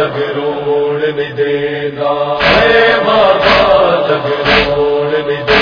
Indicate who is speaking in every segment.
Speaker 1: جگروڑ بھی دے گا بابا جگروڑ بھی دے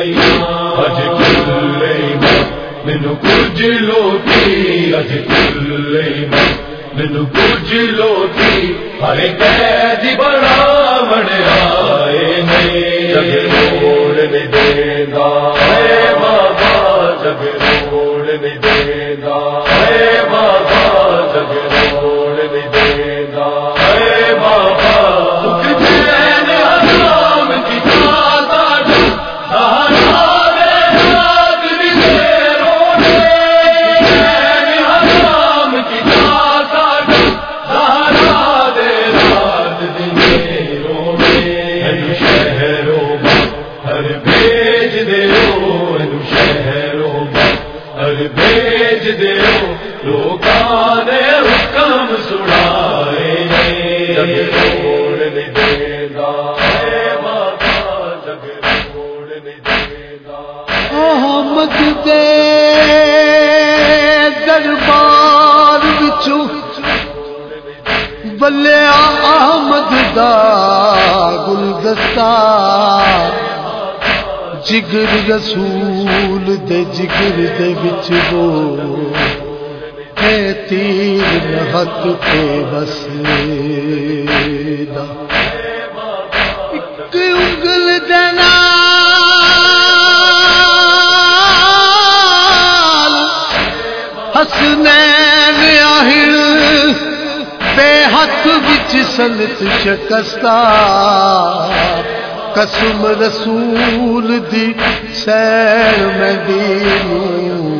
Speaker 1: اج کل مینو کچھ لوٹی اج کل مینو کچھ لوٹی ہر قید بڑھ لوکان حکم
Speaker 2: دے دربار وچوں بلیا احمد دا جگر رسول دے جگر دے بچ بو۔ تیر تین حق پہ وسیدہ ایک انگل دینا۔ حسنین آہر بے حق بچ سنت شکستا قسم رسول دی سیر میں دینوں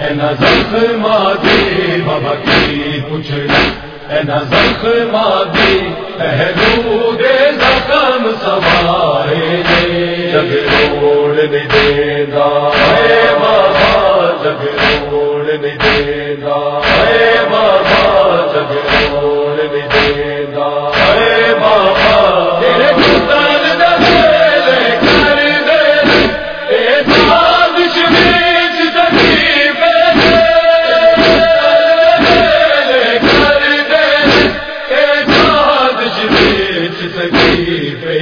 Speaker 1: زخم دے بابا پہلو دے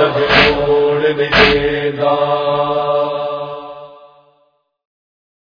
Speaker 1: جب